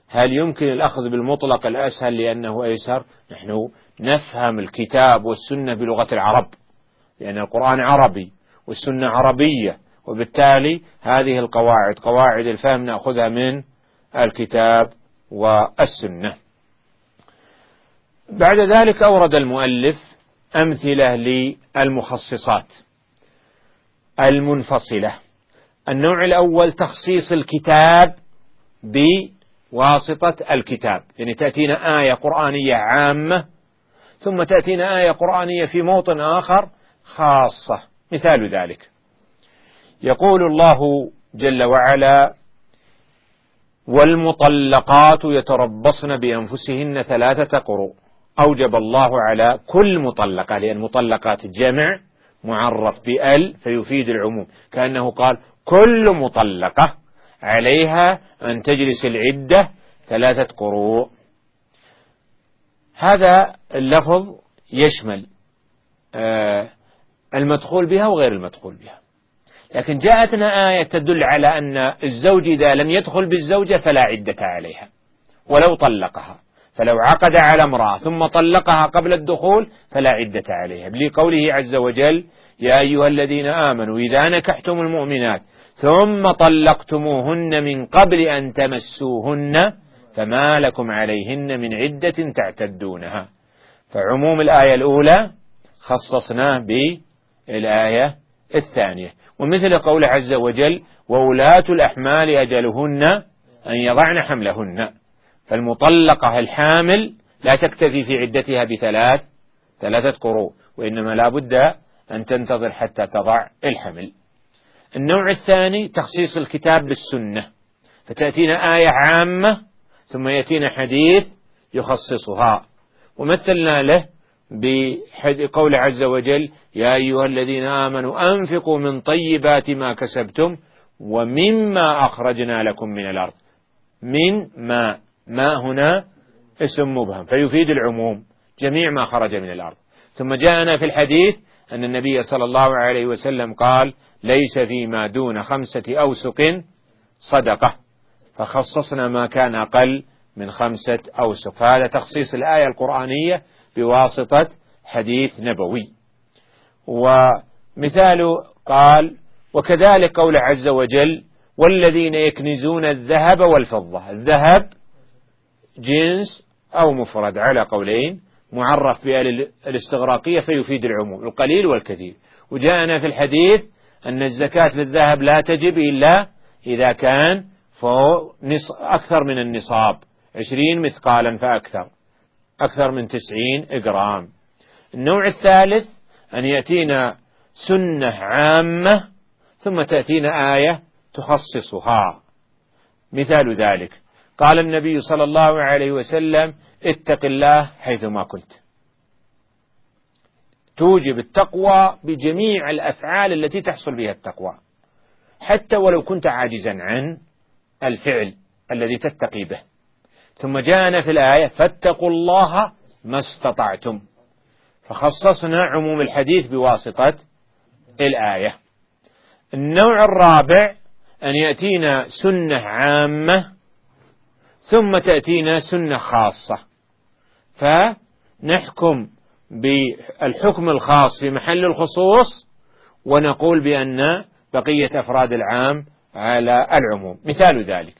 هل يمكن الأخذ بالمطلق الأسهل لأنه أيسر؟ نحن نفهم الكتاب والسنة بلغة العرب لأن القرآن عربي والسنة عربية وبالتالي هذه القواعد قواعد الفهم نأخذها من الكتاب والسنة. بعد ذلك أورد المؤلف أمثلة للمخصصات. المنفصلة. النوع الأول تخصيص الكتاب بواسطة الكتاب. يعني تأتينا آية قرآنية عامة ثم تأتينا آية قرآنية في موطن آخر خاصة. مثال ذلك. يقول الله جل وعلا والمطلقات يتربصن بأنفسهن ثلاثة قروء. أوجب الله على كل مطلقة لأن مطلقات جمع معرف بأل فيفيد العموم. كأنه قال كل مطلقة عليها أن تجلس العدة ثلاثة قروء. هذا اللفظ يشمل آه، المدخول بها وغير المدخول بها. لكن جاءتنا آية تدل على أن الزوج إذا لم يدخل بالزوجة فلا عدة عليها ولو طلقها فلو عقد على امرأة ثم طلقها قبل الدخول فلا عدة عليها. لقوله عز وجل يا أيها الذين آمنوا إذا نكحتم المؤمنات ثم طلقتموهن من قبل أن تمسوهن فما لكم عليهن من عدة تعتدونها. فعموم الآية الأولى خصصناه بالآية الثانية. ومثل قول عز وجل وولاة الأحمال أجلهن أن يضعن حملهن. فالمطلقة الحامل لا تكتفي في عدتها بثلاث ثلاثة قروء وإنما لا بد أن تنتظر حتى تضع الحمل. النوع الثاني تخصيص الكتاب بالسنة. فتأتينا آية عامة ثم يأتينا حديث يخصصها. ومثلنا له بقول عز وجل يا أيها الذين آمنوا أنفقوا من طيبات ما كسبتم ومما أخرجنا لكم من الأرض. من ما ما هنا اسم مبهم فيفيد العموم جميع ما خرج من الأرض. ثم جاءنا في الحديث أن النبي صلى الله عليه وسلم قال ليس فيما دون خمسة أوسق صدقة. فخصصنا ما كان أقل من خمسة أوسق. فهذا تخصيص الآية القرآنية بواسطة حديث نبوي. ومثال قال وكذلك قول عز وجل والذين يكنزون الذهب والفضة. الذهب جنس أو مفرد. على قولين معرف بالاستغراقية فيفيد العموم القليل والكثير. وجاءنا في الحديث أن الزكاة في الذهب لا تجب إلا إذا كان فوق أكثر من النصاب. عشرين مثقالا فأكثر. أكثر من تسعين إجرام. النوع الثالث أن يأتينا سنة عامة ثم تأتينا آية تخصصها. مثال ذلك. قال النبي صلى الله عليه وسلم اتق الله حيثما كنت. توجب التقوى بجميع الأفعال التي تحصل بها التقوى. حتى ولو كنت عاجزا عن الفعل الذي تتقي به. ثم جاءنا في الآية فاتقوا الله ما استطعتم. فخصصنا عموم الحديث بواسطة الآية. النوع الرابع أن يأتينا سنة عامة ثم تأتينا سنة خاصة. فنحكم بالحكم الخاص في محل الخصوص ونقول بأن بقية أفراد العام على العموم. مثال ذلك.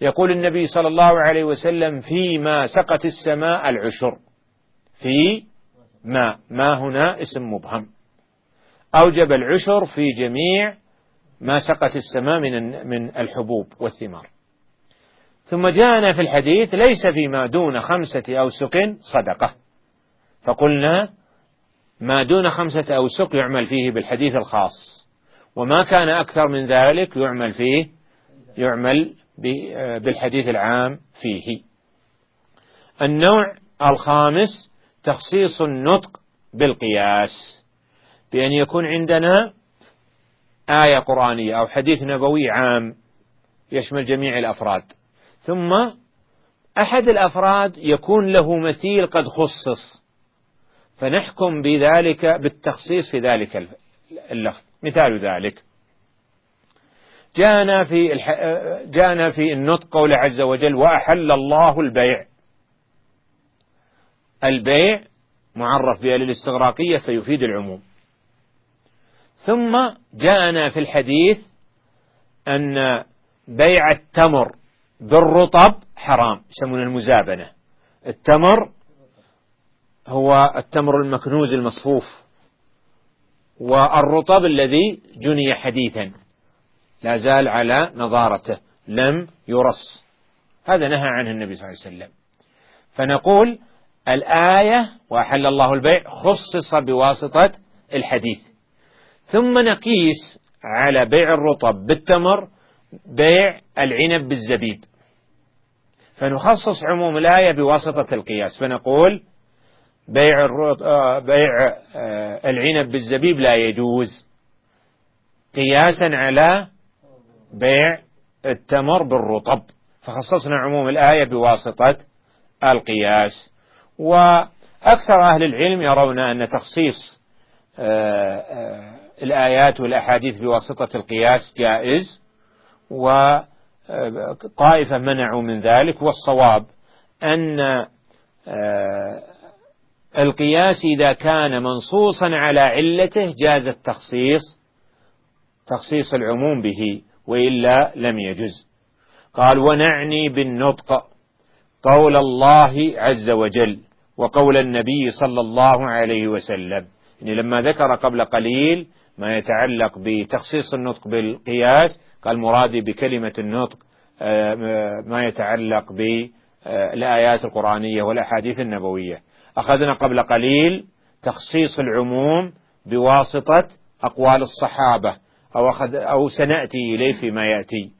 يقول النبي صلى الله عليه وسلم فيما سقت السماء العشر. في ما ما هنا اسم مبهم. أوجب العشر في جميع ما سقت السماء من من الحبوب والثمار. ثم جاءنا في الحديث ليس فيما دون خمسة أوسق صدقة. فقلنا ما دون خمسة أوسق يعمل فيه بالحديث الخاص وما كان أكثر من ذلك يعمل فيه يعمل بالحديث العام فيه. النوع الخامس تخصيص النطق بالقياس. بأن يكون عندنا آية قرآنية أو حديث نبوي عام يشمل جميع الأفراد. ثم أحد الأفراد يكون له مثيل قد خصص. فنحكم بذلك بالتخصيص في ذلك اللفظ. مثال ذلك. جاءنا في الح... جاءنا في النطق قول عز وجل وأحل الله البيع. البيع معرف بها للاستغراقية فيفيد العموم. ثم جاءنا في الحديث أن بيع التمر بالرطب حرام يسمونه المزابنة. التمر هو التمر المكنوز المصفوف والرطب الذي جني حديثا. لا زال على نضارته لم يرص. هذا نهى عنه النبي صلى الله عليه وسلم. فنقول الآية وأحل الله البيع خصص بواسطة الحديث. ثم نقيس على بيع الرطب بالتمر بيع العنب بالزبيب. فنخصص عموم الآية بواسطة القياس. فنقول بيع بيع آه، العنب بالزبيب لا يجوز قياسا على بيع التمر بالرطب. فخصصنا عموم الآية بواسطة القياس. وأكثر أهل العلم يرون أن تخصيص آه، آه، الآيات والأحاديث بواسطة القياس جائز. وطائفة منعوا من ذلك. والصواب أن آه، القياس إذا كان منصوصا على علته جاز التخصيص تخصيص العموم به. وإلا لم يجز. قال ونعني بالنطق قول الله عز وجل وقول النبي صلى الله عليه وسلم. يعني لما ذكر قبل قليل ما يتعلق بتخصيص النطق بالقياس قال مرادي بكلمة النطق آه، ما يتعلق بالآيات القرآنية والأحاديث النبوية. أخذنا قبل قليل تخصيص العموم بواسطة أقوال الصحابة. أو, أخذ أو سنأتي إليه فيما يأتي.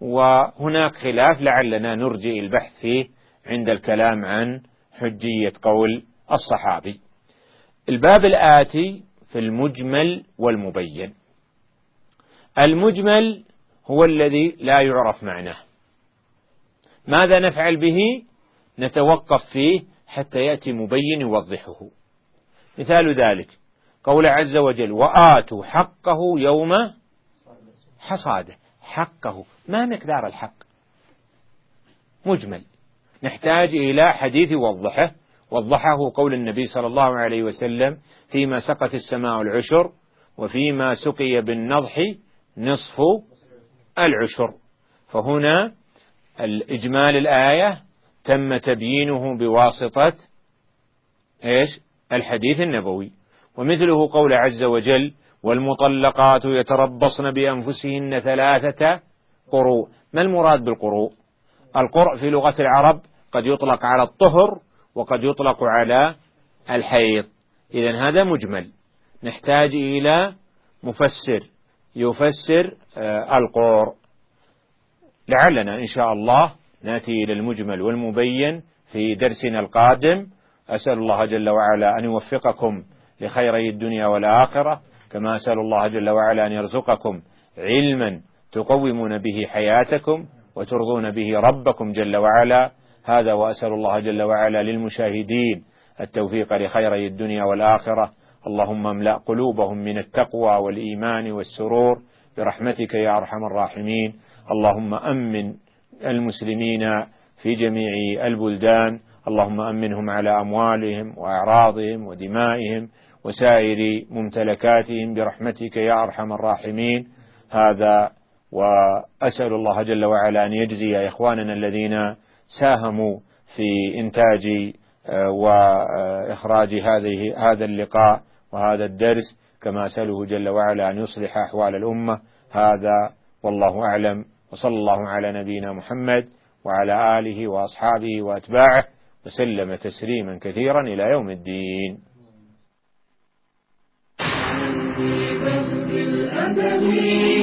وهناك خلاف لعلنا نرجئ البحث فيه عند الكلام عن حجية قول الصحابي. الباب الآتي في المجمل والمبين. المجمل هو الذي لا يعرف معناه. ماذا نفعل به؟ نتوقف فيه حتى يأتي مبين يوضحه. مثال ذلك قول عز وجل وآتوا حقه يوم حصاده حقه. ما مقدار الحق؟ مجمل. نحتاج إلى حديث يوضحه وضحه قول النبي صلى الله عليه وسلم فيما سقت السماء العشر وفيما سقي بالنضح نصف العشر. فهنا الإجمال الآية تم تبيينه بواسطة إيش؟ الحديث النبوي. ومثله قول عز وجل والمطلقات يتربصن بأنفسهن ثلاثة قروء. ما المراد بالقروء؟ القرء في لغة العرب قد يطلق على الطهر وقد يطلق على الحيض. إذا هذا مجمل. نحتاج إلى مفسر يفسر آه، القرء. لعلنا إن شاء الله نأتي إلى المجمل والمبين في درسنا القادم. أسأل الله جل وعلا أن يوفقكم لخيري الدنيا والآخرة. كما أسأل الله جل وعلا أن يرزقكم علما تقومون به حياتكم وترضون به ربكم جل وعلا. هذا وأسأل الله جل وعلا للمشاهدين التوفيق لخيري الدنيا والآخرة. اللهم املأ قلوبهم من التقوى والإيمان والسرور برحمتك يا أرحم الراحمين. اللهم أمن المسلمين في جميع البلدان. اللهم أمنهم على أموالهم وأعراضهم ودمائهم. وسائر ممتلكاتهم برحمتك يا أرحم الراحمين. هذا وأسأل الله جل وعلا أن يجزي إخواننا الذين ساهموا في إنتاج آه، وإخراج هذه هذا اللقاء وهذا الدرس. كما أسأله جل وعلا أن يصلح أحوال الأمة. هذا والله أعلم. وصلى الله على نبينا محمد وعلى آله وأصحابه وأتباعه وسلم تسليما كثيرا إلى يوم الدين. underneath.